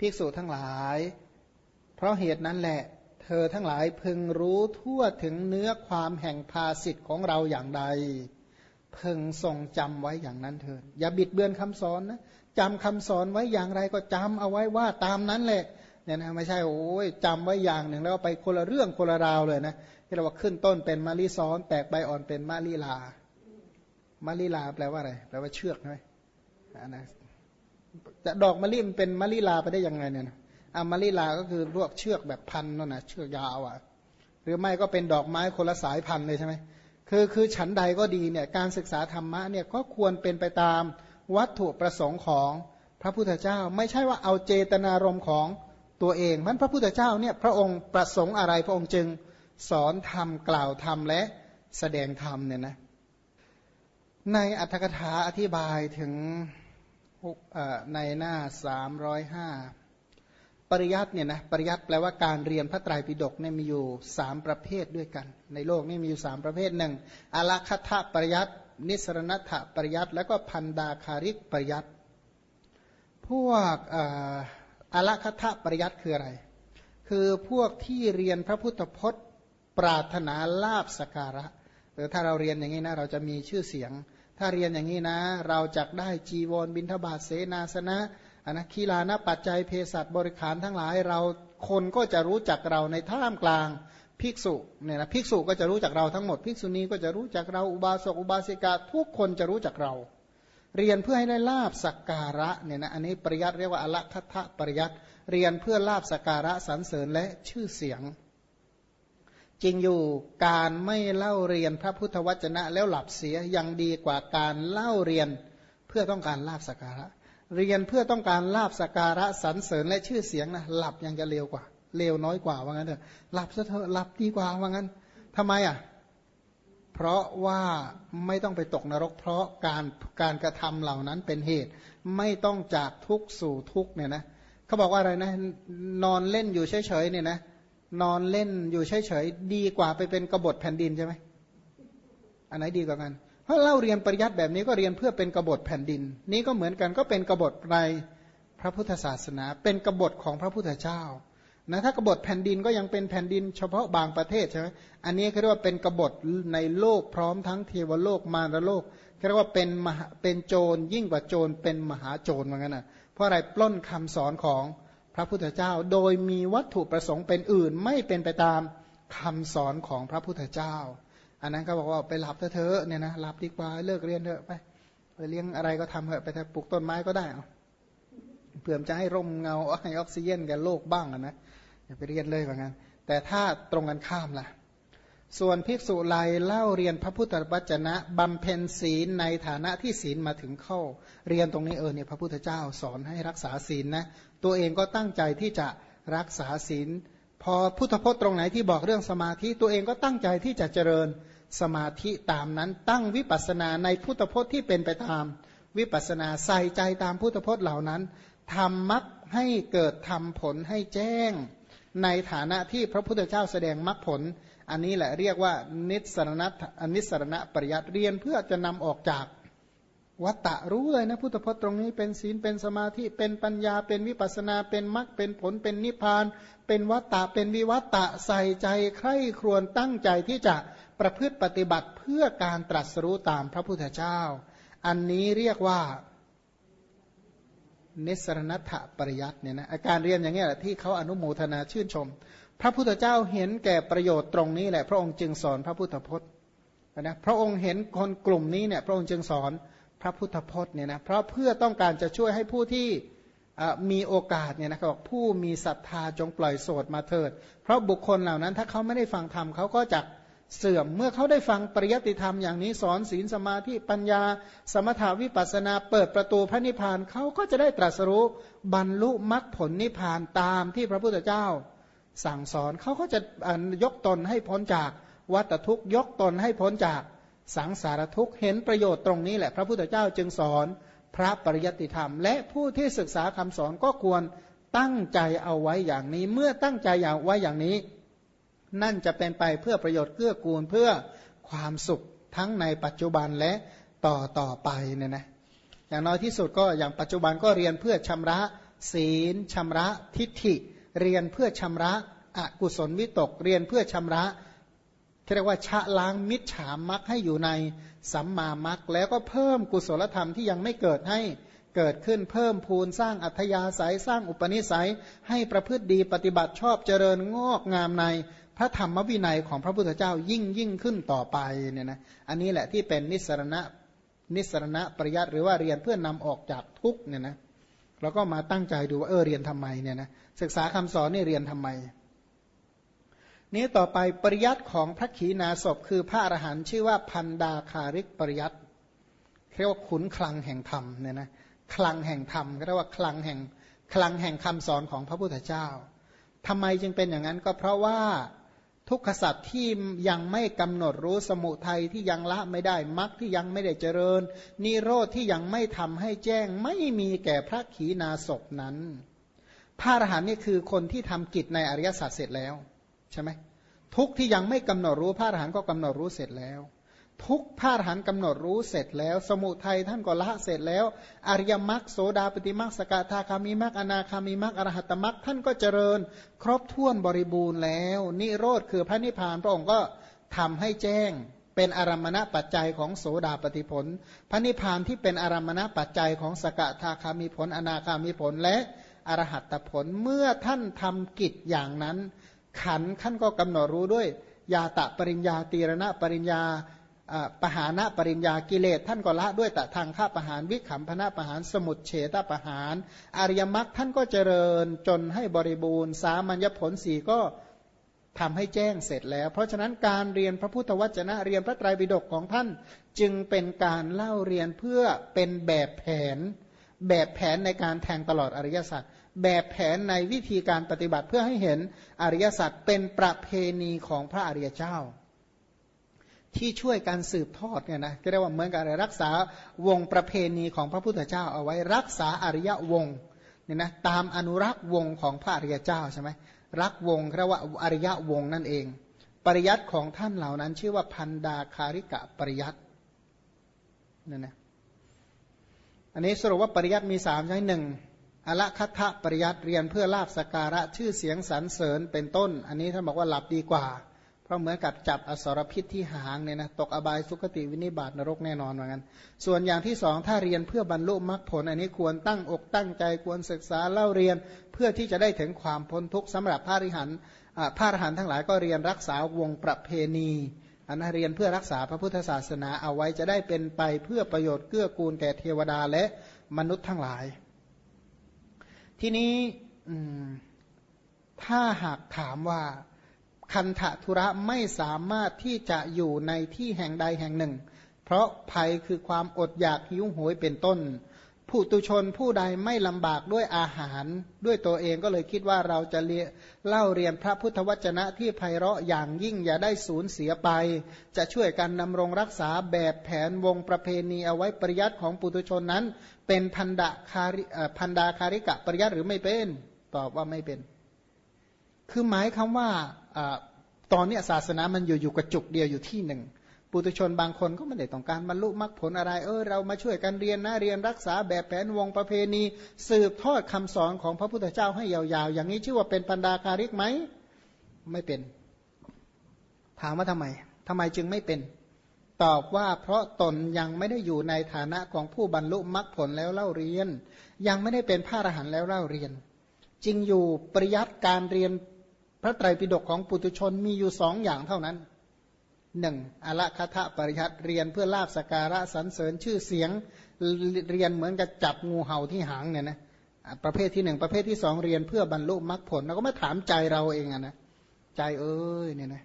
ภิกษุทั้งหลาย เพราะเหตุนั้นแหละ เธอทั้งหลายพึงรู้ทั่วถึงเนื้อความแห่งภาสิทธิ์ของเราอย่างใด พึงทรงจำไว้อย่างนั้นเถิดอย่าบิดเบือนคำสอนนะจำคำสอนไว้อย่างไรก็จำเอาไว้ว่าตามนั้นแหละเนี่ยนะไม่ใช่โอ้ยจำไว้อย่างหนึ่งแล้วไปคนละเรื่องคนละราวเลยนะที่เราว่าขึ้นต้นเป็นมะลิซ้อน แตกใบอ่อนเป็นมะลิลามะลิลาแปลว่าอะไรแปลว่าเชือกใช่ไหมนะจะ ดอกมะลิมันเป็นมะลิลาไปได้ยังไงเนี่ยอามะลิลาก็คือรวกเชือกแบบพันนั่นนะเชือกยาวอะ หรือไม่ก็เป็นดอกไม้คนละสายพันเลยใช่ไหมคือคือฉันใดก็ดีเนี่ยการศึกษาธรรมะเนี่ยก็ควรเป็นไปตามวัตถุประสงค์ของพระพุทธเจ้า ไม่ใช่ว่าเอาเจตนารมณ์ของตัวเองมันพระพุทธเจ้าเนี่ยพระองค์ประสงค์อะไรพระองค์จึงสอนธรรมกล่าวธรรมและแสดงธรรมเนี่ยนะในอัตถกถาอธิบายถึง ในหน้าสามร้อยห้าปริยัติเนี่ยนะปริยัติแปลว่าการเรียนพระไตรปิฎกเนี่ยมีอยู่สามประเภทด้วยกัน ในโลกนี้มีอยู่สามประเภทหนึ่งอลัคทะปริยัตินิสรณัตถปริยัติแล้วก็พันดาคาริกปริยัติพวกอลคทะปริยัติคืออะไร คือพวกที่เรียนพระพุทธพจน์ ปรารถนาลาบสการะหรือถ้าเราเรียนอย่างนี้นะเราจะมีชื่อเสียง ถ้าเรียนอย่างนี้นะ เราจะได้จีวรบินทบาทเสนาสนะอนนะคีลานะปัจจัยเภสัชบริขารทั้งหลายเราคนก็จะรู้จักเราในท่ามกลางภิกษุเนี่ยนะภิกษุก็จะรู้จักเราทั้งหมดภิกษุณีก็จะรู้จักเราอุบาสกอุบาสิกาทุกคนจะรู้จักเรา เรียนเพื่อให้ได้ลาบสักการะเนี่ยนะอันนี้ปริยัติเรียกว่าอลัคทะปริยัติเรียนเพื่อลาบสักการะสรรเสริญและชื่อเสียง จริงอยู่การไม่เล่าเรียนพระพุทธวจนะแล้วหลับเสียยังดีกว่าการเล่าเรียนเพื่อต้องการลาบสักการะ เรียนเพื่อต้องการลาบสักการะสรรเสริญและชื่อเสียงนะหลับยังจะเร็วกว่าเลวน้อยกว่าว่างั้นเถอะหลับซะเถอะหลับดีกว่าว่างั้นทำไมอะเพราะว่าไม่ต้องไปตกนรก เพราะการการกระทำเหล่านั้นเป็นเหตุ ไม่ต้องจากทุกสู่ทุกเนี่ยนะเขาบอกว่าอะไรนะ นอนเล่นอยู่เฉยๆเนี่ยนะ นอนเล่นอยู่เฉยๆดีกว่าไปเป็นกบฏแผ่นดินใช่ไหมอันไหนดีกว่ากัน เพราะเล่าเรียนปริยัติแบบนี้ก็เรียนเพื่อเป็นกบฏแผ่นดิน นี้ก็เหมือนกันก็เป็นกบฏในพระพุทธศาสนา เป็นกบฏของพระพุทธเจ้านะถ้ากบฏแผ่นดินก็ยังเป็นแผ่นดินเฉพาะบางประเทศใช่ไหมอันนี้เรียกว่าเป็นกบฏในโลกพร้อมทั้งเทวโลกมารโลกเรียกว่าเป็นมหาเป็นโจรยิ่งกว่าโจรเป็นมหาโจรเหมือนกันนะเพราะอะไรปล้นคำสอนของ พระพุทธเจ้า โดยมีวัตถุประสงค์เป็นอื่นไม่เป็นไปตามคำสอนของพระพุทธเจ้า อันนั้นก็บอกว่าไปหลับเถอะเนี่ยนะหลับดีกว่าเลิกเรียนเถอะไปไปเลี้ยงอะไรก็ทำเถอะไปปลูกต้นไม้ก็ได้เพื่อจะให้ร่มเงาให้ออกซิเจนแก่โลกบ้างนะอย่าไปเรียนเลยว่างั้นแต่ถ้าตรงกันข้ามล่ะ ส่วนภิกษุไลเล่าเรียนพระพุทธวจนะบำเพ็ญศีลในฐานะที่ศีลมาถึงเข้า เรียนตรงนี้เออเนี่ยพระพุทธเจ้าสอนให้รักษาศีลนะตัวเองก็ตั้งใจที่จะรักษาศีล พอพุทธพจน์ตรงไหนที่บอกเรื่องสมาธิตัวเองก็ตั้งใจที่จะเจริญสมาธิตามนั้นตั้งวิปัสนาในพุทธพจน์ที่เป็นไปตาม วิปัสนาใส่ใจตามพุทธพจน์เหล่านั้นทำมักให้เกิดทำผลให้แจ้ง ในฐานะที่พระพุทธเจ้าแสดงมรรคผล อันนี้แหละเรียกว่านิสรณะอนิสรณะปริยัติเรียนเพื่อจะนำออกจากวัตตะรู้เลยนะพุทธพจน์ตรงนี้เป็นศีลเป็นสมาธิเป็นปัญญาเป็นวิปัสนาเป็นมรรคเป็นผลเป็นนิพพาน เป็นวัตตะเป็นวิวัตตะใส่ใจใคร่ครวญตั้งใจที่จะประพฤติปฏิบัติเพื่อการตรัสรู้ตามพระพุทธเจ้า อันนี้เรียกว่า นิสรณัตถปริยัติเนี่ยนะอาการเรียนอย่างนี้แหละที่เขาอนุโมทนาชื่นชม พระพุทธเจ้าเห็นแก่ประโยชน์ตรงนี้แหละ พระองค์จึงสอนพระพุทธพจน์นะพระองค์เห็นคนกลุ่มนี้เนี่ยพระองค์จึงสอนพระพุทธพจน์เนี่ยนะเพราะเพื่อต้องการจะช่วยให้ผู้ที่มีโอกาสเนี่ยนะครับผู้มีศรัทธาจงปล่อยโสดมาเถิด เพราะบุคคลเหล่านั้นถ้าเขาไม่ได้ฟังธรรมเขาก็จะ เสื่อมเมื่อเขาได้ฟังปริยติธรรมอย่างนี้สอนศีลสมาธิปัญญา สมถาวิปัสนาเปิดประตูพระนิพพานเขาก็จะได้ตรัสรู้บรรลุมรรคผลนิพพานตามที่พระพุทธเจ้า สั่งสอนเขาก็จะยกตนให้พ้นจากวัฏทุกยกตนให้พ้นจากสังสารทุกข์เห็นประโยชน์ตรงนี้แหละพระพุทธเจ้าจึงสอนพระปริยติธรรม และผู้ที่ศึกษาคำสอนก็ควรตั้งใจเอาไว้อย่างนี้ เมื่อตั้งใจอย่างไว้อย่างนี้ นั่นจะเป็นไปเพื่อประโยชน์เกื้อกูลเพื่อความสุขทั้งในปัจจุบันและต่อต่อไปเนี่ยนะอย่างน้อยที่สุดก็อย่างปัจจุบันก็เรียนเพื่อชำระศีลชำระทิฏฐิ เรียนเพื่อชำระอกุศลวิตก เรียนเพื่อชำระเรียกว่าชะล้างมิจฉามักให้อยู่ในสัมมามักแล้วก็เพิ่มกุศลธรรมที่ยังไม่เกิดให้เกิดขึ้นเพิ่มพูนสร้างอัธยาศัยสร้างอุปนิสัย ให้ประพฤติดีปฏิบัติชอบเจริญงอกงามในพระธรรมวินัยของพระพุทธเจ้ายิ่งยิ่งขึ้นต่อไปเนี่ยนะอันนี้แหละที่เป็นนิสรณะนิสรณะปริยัติหรือว่าเรียนเพื่อนนำออกจากทุกเนี่ยนะเราก็มาตั้งใจดูว่าเออเรียนทำไมเนี่ยนะศึกษาคำสอนนี่เรียนทำไม นี้ต่อไปปริยัติของพระขีณาสพคือพระอรหันต์ชื่อว่าพันดาคาริกปริยัติเรียกว่าขุนคลังแห่งธรรมเนี่ยนะคลังแห่งธรรมก็เรียกว่าคลังแห่งคลังแห่งคำสอนของพระพุทธเจ้าทำไมจึงเป็นอย่างนั้นก็เพราะว่า ทุกขสัตว์ที่ยังไม่กำหนดรู้สมุทัยที่ยังละไม่ได้มรรคที่ยังไม่ได้เจริญ นิโรธที่ยังไม่ทำให้แจ้งไม่มีแก่พระขีณาสพนั้น พระอรหันต์นี่คือคนที่ทำกิจในอริยสัจเสร็จแล้ว ใช่ไหมทุกที่ยังไม่กำหนดรู้พระอรหันต์ก็กำหนดรู้เสร็จแล้ว ทุกพระหันต์กำหนดรู้เสร็จแล้ว สมุทัยท่านก็ละเสร็จแล้ว อริยมรรคโสดาปฏิมรรคสกทาคามีมรรคอนาคามีมรรคอรหัตมรรคท่านก็เจริญ ครบถ้วนบริบูรณ์แล้ว นิโรธคือพระนิพพานพระองค์ก็ทำให้แจ้งเป็นอารมณปัจจัยของโสดาปฏิผล พระนิพพานที่เป็นอารมณปัจจัยของสกทาคามีผล อนาคามีผลและอรหัตผลเมื่อท่านทำกิจอย่างนั้น ขันท่านก็กำหนดรู้ด้วย ยาตะปริญญาตีรณะปริญญา ปหานะปริญญากิเลสท่านก็ละด้วยแต่ทางข้าประหารวิขำพนะประหารสมุดเฉตประหารอริยมรรคท่านก็เจริญจนให้บริบูรณ์ สามัญญผลสีก็ทำให้แจ้งเสร็จแล้ว เพราะฉะนั้นการเรียนพระพุทธวจนะเรียนพระไตรปิฎกของท่านจึงเป็นการเล่าเรียนเพื่อเป็นแบบแผน แบบแผนในการแทงตลอดอริยสัจแบบแผนในวิธีการปฏิบัติเพื่อให้เห็นอริยสัจเป็นประเพณีของพระอริยเจ้า ที่ช่วยการสืบทอดเนี่ยนะก็เรียกว่าเหมือนกับอะรักษาวงประเพณีของพระพุทธเจ้า เอาไว้รักษาอริยวงเนี่ยนะตามอนุรักษ์วงของพระอริยเจ้าใช่ไหมรักวงเรียกว่าอริยวงนั่นเอง ปริยัติของท่านเหล่านั้น ชื่อว่าพันดาคาริกะปริยัตินั่นนะอันนี้สรุปว่าปริยัติมีสามใช่หนึ่งอละคัตะปริยัติเรียนเพื่อลาบสการะชื่อเสียงสรรเสริญเป็นต้น อันนี้ท่านบอกว่าหลับดีกว่า ราะเหมือนกับจับอสรพิษที่หางเนี่ยนะตกอบายสุคติวินิบาตนรกแน่นอนเหมือนกันส่วนอย่างที่สองถ้าเรียนเพื่อบรรลุมรรคผล อันนี้ควรตั้งอกตั้งใจควรศึกษาเล่าเรียนเพื่อที่จะได้ถึงความพ้นทุกข์สำหรับพระอริหันพระอรหันต์ทั้งหลายก็เรียนรักษาวงประเพณีอันนั้นเรียนเพื่อรักษาพระพุทธศาสนาเอาไว้จะได้เป็นไปเพื่อประโยชน์เกื้อกูลแก่เทวดาและมนุษย์ทั้งหลาย ทีนี้ถ้าหากถามว่า คันธทุระไม่สามารถที่จะอยู่ในที่แห่งใดแห่งหนึ่ง เพราะภัยคือความอดอยากหิวโหยเป็นต้น ผู้ตุชนผู้ใดไม่ลำบากด้วยอาหารด้วยตัวเองก็เลยคิดว่าเราจะเล่าเรียนพระพุทธวจนะที่ไพเราะอย่างยิ่งอย่าได้สูญเสียไป จะช่วยกันดำรงรักษาแบบแผนวงประเพณีเอาไว้ปริยัติของปุตุชนนั้น เป็นพันดาคาริพันดาคาริกะปริยัติหรือไม่เป็น ตอบว่าไม่เป็น คือหมายคำว่าตอนนี้ศาสนามันอยู่อยู่กระจุกเดียวอยู่ที่หนึ่งปุถุชนบางคนก็ไม่ได้ต้องการบรรลุมรรคผลอะไร เออเรามาช่วยกันเรียนนะเรียนรักษาแบบแผนวงประเพณี สืบทอดคำสอนของพระพุทธเจ้าให้ยาวๆ อย่างนี้ชื่อว่าเป็นปันดาการิกไหมไม่เป็น ถามว่าทำไมทำไมจึงไม่เป็น ตอบว่าเพราะตนยังไม่ได้อยู่ในฐานะของผู้บรรลุมรรคผลแล้วเล่าเรียน ยังไม่ได้เป็นพระอรหันต์แล้วเล่าเรียน จริงอยู่ปริยัติการเรียน พระไตรปิฎกของปุตุชนมีอยู่สองอย่างเท่านั้นหนึ่งอละคทะปริยัตเรียนเพื่อลาบสการะสรรเสริญชื่อเสียงเรียนเหมือนกับจับงูเห่าที่หางเนี่ยนะประเภทที่หนึ่งประเภทที่สองเรียนเพื่อบรรลุมรรคผลเราก็มาถามใจเราเองอะนะใจเอ้ยเนี่ยนะ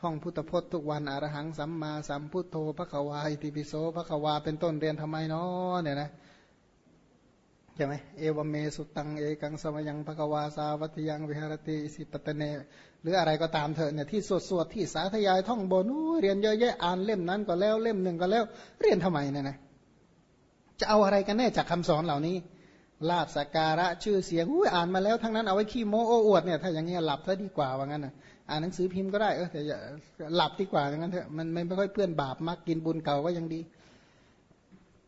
ท่องพุทธพจน์ทุกวันอรหังสัมมาสัมพุทโธพระขวาอิติปิโสพระขวาเป็นต้นเรียนทำไมเนาะเนี่ยนะ ช่ไหมเอวเมสุตังเอกังสมยังภควาสาวัตยังวิหารติสิปตเน หรืออะไรก็ตามเถอะเนี่ยที่สวดสวดที่สาธยายท่องบนเรียนเยอะแยะอ่านเล่มนั้นก็แล้วเล่มหนึ่งก็แล้ว เรียนทำไมเนี่ยนะจะเอาอะไรกันแน่จากคำสอนเหล่านี้ลาบสการะชื่อเสียงอุ้ยอ่านมาแล้วทั้งนั้นเอาไว้ขี้โม้โอ้อวดเนี่ยถ้าอย่างเงี้ยหลับซะดีกว่าว่างั้นนะอ่านหนังสือพิมพ์ก็ได้เออแต่หลับดีกว่าอย่างนั้นเถอะมันไม่ค่อยเพื่อนบาปมากกินบุญเก่าก็ยังดี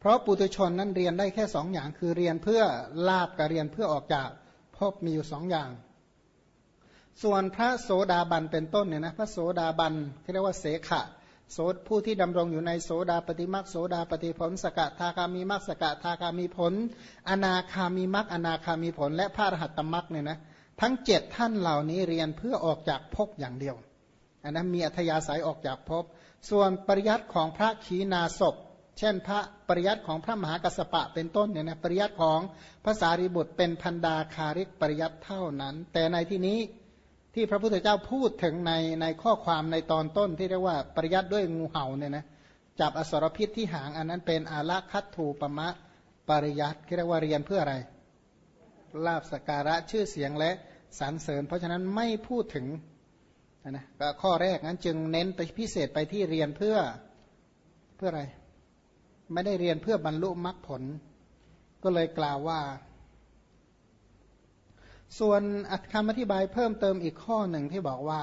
เพราะปุถุชนนั้นเรียนได้แค่สองอย่าง คือเรียนเพื่อลาบกับเรียนเพื่อออกจากภพมีอยู่สองอย่าง ส่วนพระโสดาบันเป็นต้นเนี่ยนะพระโสดาบันที่เรียกว่าเสขะโสดผู้ที่ดำรงอยู่ในโสดาปฏิมักโสดาปฏิผลสกทาคามีมักสกทาคามีผล อนาคามีมักอนาคามีผล และพระรหัตตมักเนี่ยนะทั้งเจ็ดท่านเหล่านี้เรียนเพื่อออกจากภพอย่างเดียวอันนั้นมีอัธยาศัยออกจากภพส่วนปริยัติของพระขีณาสพ เช่นพระปริยัติของพระมหากัสปะเป็นต้นเนี่ยนะปริยัติของภาษาริบุตรเป็นพันดาคาริกปริยัติเท่านั้น แต่ในที่นี้ที่พระพุทธเจ้าพูดถึงในในข้อความในตอนต้นที่เรียกว่าปริยัติด้วยงูเห่าเนี่ยนะจับอสรพิษที่หางอันนั้นเป็นอาละคัตถูปมะปริยัติเรียกว่าเรียนเพื่ออะไรลาบสการะชื่อเสียงและสรรเสริญ เพราะฉะนั้นไม่พูดถึงนะข้อแรกนั้นจึงเน้นไปพิเศษไปที่เรียนเพื่อเพื่ออะไร ไม่ได้เรียนเพื่อบรรลุมรรคผล ก็เลยกล่าวว่า ส่วนคำอธิบายเพิ่มเติมอีกข้อหนึ่งที่บอกว่า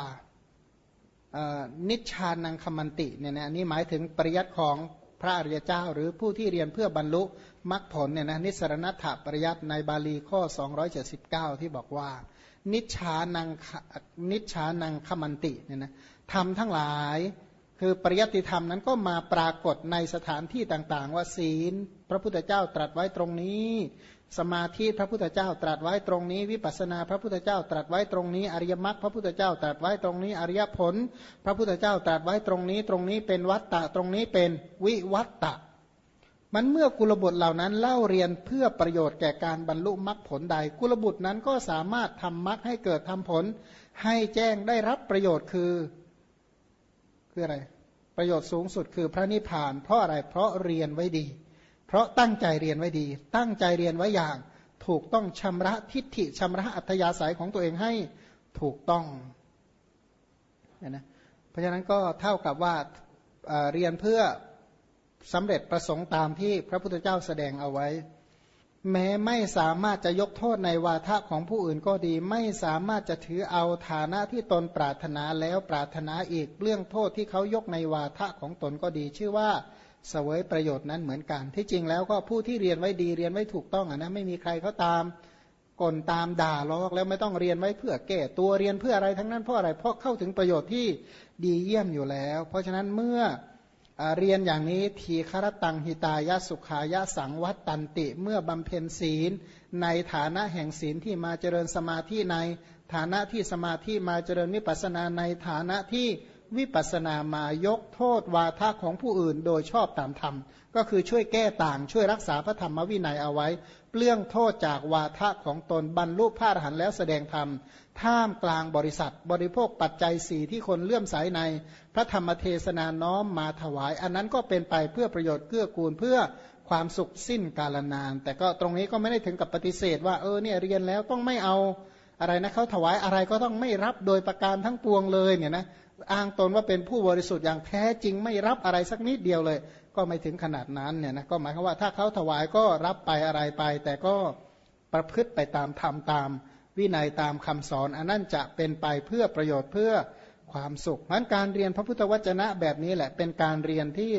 นิชานังคมันติเนี่ยนะนี่หมายถึงปริยัติของพระอริยเจ้า หรือผู้ที่เรียนเพื่อบรรลุมรรคผลเนี่ยนะนิสรณัตถปริยัติในบาลีข้อ 279 ที่บอกว่า นิชานังนิชานังคมันติเนี่ยนะทำทั้งหลาย คือปริยัติธรรมนั้นก็มาปรากฏในสถานที่ต่างๆ ว่าศีล พระพุทธเจ้าตรัสไว้ตรงนี้ สมาธิพระพุทธเจ้าตรัสไว้ตรงนี้ วิปัสนาพระพุทธเจ้าตรัสไว้ตรงนี้ อริยมรรคพระพุทธเจ้าตรัสไว้ตรงนี้ อริยผล พระพุทธเจ้าตรัสไว้ตรงนี้ ตรงนี้เป็นวัตตะตรงนี้เป็นวิวัตตะ มันเมื่อกุลบุตรเหล่านั้นเล่าเรียนเพื่อประโยชน์แก่การบรรลุมรรคผลใด กุลบุตรนั้นก็สามารถทำมรรคให้เกิดทำผล ให้แจ้งได้รับประโยชน์คือคืออะไร ประโยชน์สูงสุดคือพระนิพพาน เพราะอะไรเพราะเรียนไว้ดี เพราะตั้งใจเรียนไว้ดี ตั้งใจเรียนไว้อย่าง ถูกต้องชำระทิฏฐิชำระอัธยาศัยของตัวเองให้ถูกต้องนะเพราะฉะนั้นก็เท่ากับว่าเรียนเพื่อสำเร็จประสงค์ตามที่พระพุทธเจ้าแสดงเอาไว้ แม้ไม่สามารถจะยกโทษในวาทะของผู้อื่นก็ดี ไม่สามารถจะถือเอาฐานะที่ตนปรารถนาแล้วปรารถนาอีกเรื่องโทษที่เขายกในวาทะของตนก็ดี ชื่อว่าเสวยประโยชน์นั้นเหมือนกัน ที่จริงแล้วก็ผู้ที่เรียนไว้ดีเรียนไว้ถูกต้องอะนะไม่มีใครเขาตามกลตามด่าล้อกแล้วไม่ต้องเรียนไว้เพื่อแก้ตัวเรียนเพื่ออะไรทั้งนั้นเพราะอะไรเพราะเข้าถึงประโยชน์ที่ดีเยี่ยมอยู่แล้ว เพราะฉะนั้นเมื่อ เรียนอย่างนี้ทีคารตังหิตายะสุขายะสังวัตตันติ เมื่อบำเพ็ญศีล ในฐานะแห่งศีลที่มาเจริญสมาธิในฐานะที่สมาธิมาเจริญวิปัสนาในฐานะที่ วิปัสนามายกโทษวาทะของผู้อื่นโดยชอบตามธรรม ก็คือช่วยแก้ต่างช่วยรักษาพระธรรมวินัยเอาไว้ เปลื้องโทษจากวาทะของตนบรรลุพระอรหันต์แล้วแสดงธรรม ท่ามกลางบริษัท บริโภคปัจจัยสี่ที่คนเลื่อมใสใน พระธรรมเทศนาน้อมมาถวาย อันนั้นก็เป็นไปเพื่อประโยชน์เกื้อกูลเพื่อความสุขสิ้นกาลนาน แต่ก็ตรงนี้ก็ไม่ได้ถึงกับปฏิเสธ ว่าเออเนี่ยเรียนแล้วต้องไม่เอาอะไรนะเขาถวายอะไรก็ต้องไม่รับโดยประการทั้งปวงเลยเนี่ยนะ อ้างตนว่าเป็นผู้บริสุทธิ์อย่างแท้จริงไม่รับอะไรสักนิดเดียวเลย ก็ไม่ถึงขนาดนั้นเนี่ยนะก็หมายความว่าถ้าเขาถวายก็รับไปอะไรไป แต่ก็ประพฤติไปตามธรรมตาม วินัยตามคำสอน อันนั้นจะเป็นไปเพื่อประโยชน์เพื่อความสุขนั้นการเรียนพระพุทธวจนะแบบนี้แหละ เป็นการเรียนที่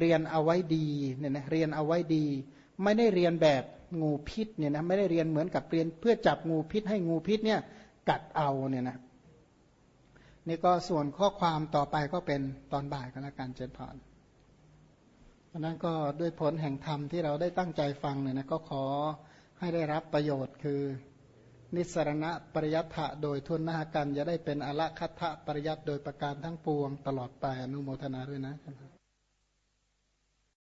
เรียนเอาไว้ดีเนี่ยนะเรียนเอาไว้ดี ไม่ได้เรียนแบบงูพิษเนี่ยนะไม่ได้เรียนเหมือนกับเรียนเพื่อจับงูพิษให้งูพิษเนี่ยกัดเอาเนี่ยนะ นี่ก็ส่วนข้อความต่อไปก็เป็นตอนบ่ายกันละกันเจนพรเพราะนั้นก็ด้วยผลแห่งธรรมที่เราได้ตั้งใจฟังเนี่ยนะก็ขอให้ได้รับประโยชน์คือ นิสรณะปริยัติโดยทุนนากันจะได้เป็นอละคัตะปริยัติโดยประการทั้งปวงตลอดไปอนุโมทนาด้วยนะ